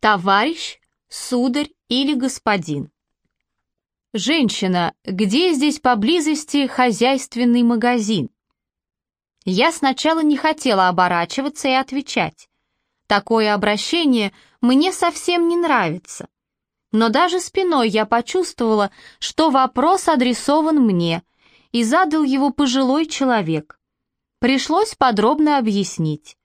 товарищ, сударь или господин. Женщина, где здесь поблизости хозяйственный магазин? Я сначала не хотела оборачиваться и отвечать. Такое обращение мне совсем не нравится. Но даже спиной я почувствовала, что вопрос адресован мне, и задал его пожилой человек. Пришлось подробно объяснить.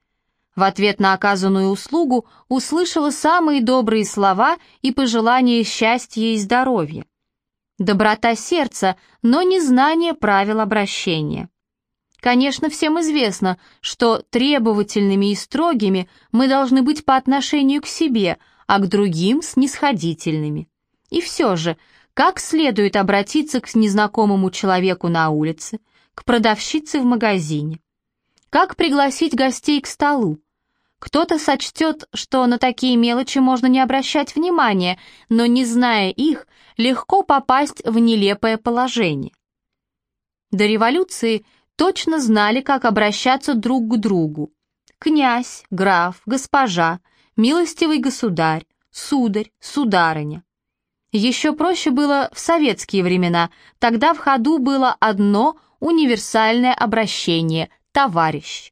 В ответ на оказанную услугу услышала самые добрые слова и пожелания счастья и здоровья. Доброта сердца, но не знание правил обращения. Конечно, всем известно, что требовательными и строгими мы должны быть по отношению к себе, а к другим снисходительными. И все же, как следует обратиться к незнакомому человеку на улице, к продавщице в магазине? Как пригласить гостей к столу? Кто-то сочтет, что на такие мелочи можно не обращать внимания, но не зная их, легко попасть в нелепое положение. До революции точно знали, как обращаться друг к другу. Князь, граф, госпожа, милостивый государь, сударь, сударыня. Еще проще было в советские времена, тогда в ходу было одно универсальное обращение «товарищ».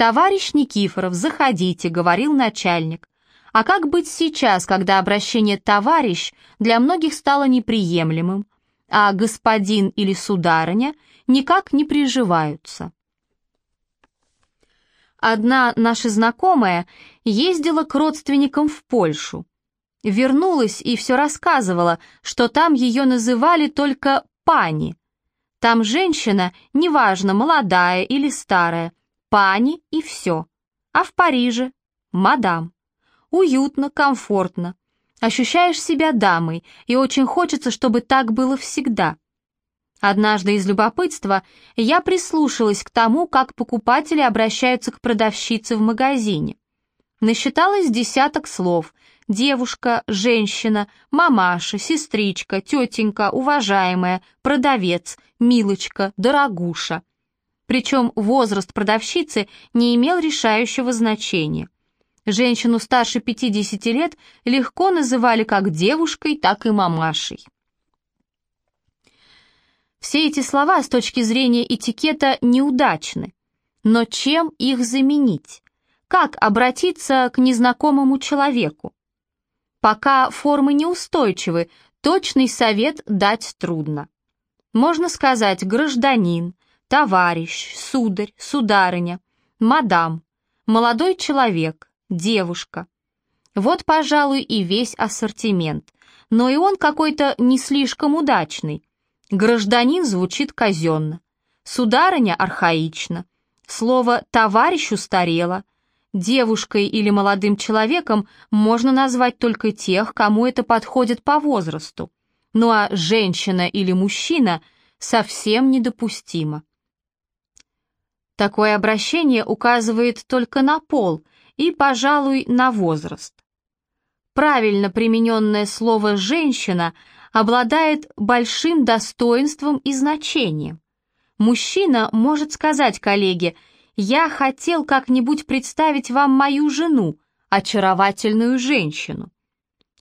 «Товарищ Никифоров, заходите», — говорил начальник. А как быть сейчас, когда обращение «товарищ» для многих стало неприемлемым, а «господин» или «сударыня» никак не приживаются? Одна наша знакомая ездила к родственникам в Польшу. Вернулась и все рассказывала, что там ее называли только «пани». Там женщина, неважно, молодая или старая, пани и все. А в Париже — мадам. Уютно, комфортно. Ощущаешь себя дамой, и очень хочется, чтобы так было всегда. Однажды из любопытства я прислушалась к тому, как покупатели обращаются к продавщице в магазине. Насчиталось десяток слов девушка, женщина, мамаша, сестричка, тетенька, уважаемая, продавец, милочка, дорогуша. Причем возраст продавщицы не имел решающего значения. Женщину старше 50 лет легко называли как девушкой, так и мамашей. Все эти слова с точки зрения этикета неудачны. Но чем их заменить? Как обратиться к незнакомому человеку? Пока формы неустойчивы, точный совет дать трудно. Можно сказать «гражданин», «товарищ», «сударь», «сударыня», «мадам», «молодой человек», «девушка». Вот, пожалуй, и весь ассортимент. Но и он какой-то не слишком удачный. Гражданин звучит казенно, сударыня архаично, слово «товарищ» устарело, Девушкой или молодым человеком можно назвать только тех, кому это подходит по возрасту. Ну а женщина или мужчина совсем недопустимо. Такое обращение указывает только на пол и, пожалуй, на возраст. Правильно примененное слово «женщина» обладает большим достоинством и значением. Мужчина может сказать коллеге – я хотел как-нибудь представить вам мою жену, очаровательную женщину.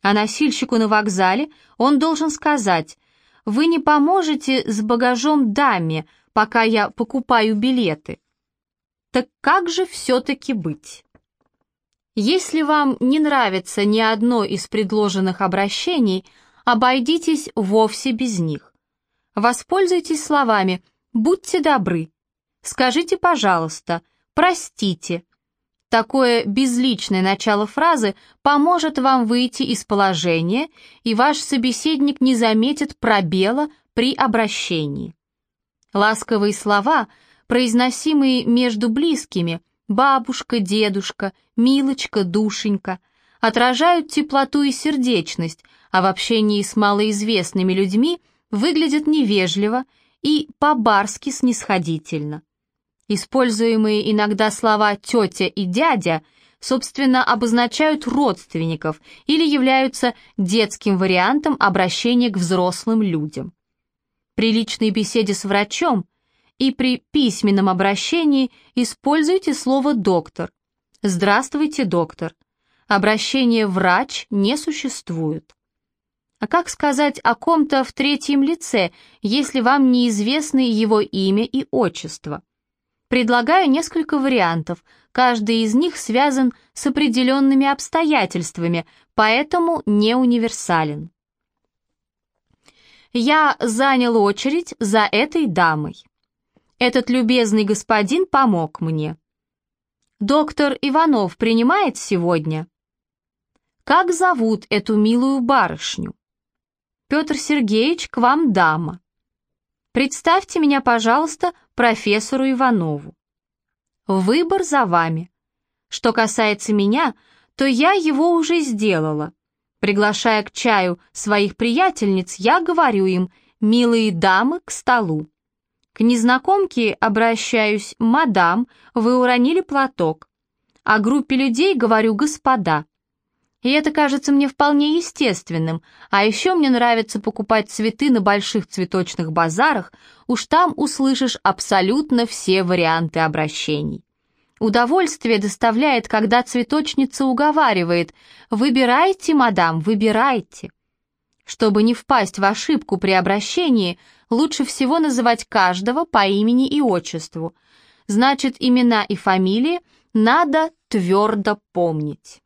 А носильщику на вокзале он должен сказать, «Вы не поможете с багажом даме, пока я покупаю билеты». Так как же все-таки быть? Если вам не нравится ни одно из предложенных обращений, обойдитесь вовсе без них. Воспользуйтесь словами «будьте добры», Скажите, пожалуйста, простите. Такое безличное начало фразы поможет вам выйти из положения, и ваш собеседник не заметит пробела при обращении. Ласковые слова, произносимые между близкими, бабушка, дедушка, милочка, душенька, отражают теплоту и сердечность, а в общении с малоизвестными людьми выглядят невежливо и по-барски снисходительно. Используемые иногда слова «тетя» и «дядя» собственно обозначают родственников или являются детским вариантом обращения к взрослым людям. При личной беседе с врачом и при письменном обращении используйте слово «доктор». «Здравствуйте, доктор». Обращение «врач» не существует. А как сказать о ком-то в третьем лице, если вам неизвестны его имя и отчество? Предлагаю несколько вариантов, каждый из них связан с определенными обстоятельствами, поэтому не универсален. Я занял очередь за этой дамой. Этот любезный господин помог мне. Доктор Иванов принимает сегодня? Как зовут эту милую барышню? Петр Сергеевич, к вам дама. Представьте меня, пожалуйста, профессору Иванову. Выбор за вами. Что касается меня, то я его уже сделала. Приглашая к чаю своих приятельниц, я говорю им «милые дамы, к столу». К незнакомке обращаюсь «мадам, вы уронили платок». А группе людей говорю «господа». И это кажется мне вполне естественным, а еще мне нравится покупать цветы на больших цветочных базарах, уж там услышишь абсолютно все варианты обращений. Удовольствие доставляет, когда цветочница уговаривает «Выбирайте, мадам, выбирайте». Чтобы не впасть в ошибку при обращении, лучше всего называть каждого по имени и отчеству. Значит, имена и фамилии надо твердо помнить.